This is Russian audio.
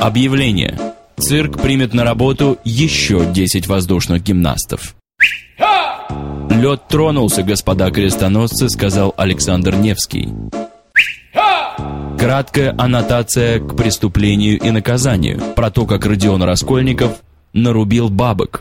Объявление. Цирк примет на работу еще 10 воздушных гимнастов. «Лед тронулся, господа крестоносцы», — сказал Александр Невский. Краткая аннотация к преступлению и наказанию про то, как Родион Раскольников нарубил бабок.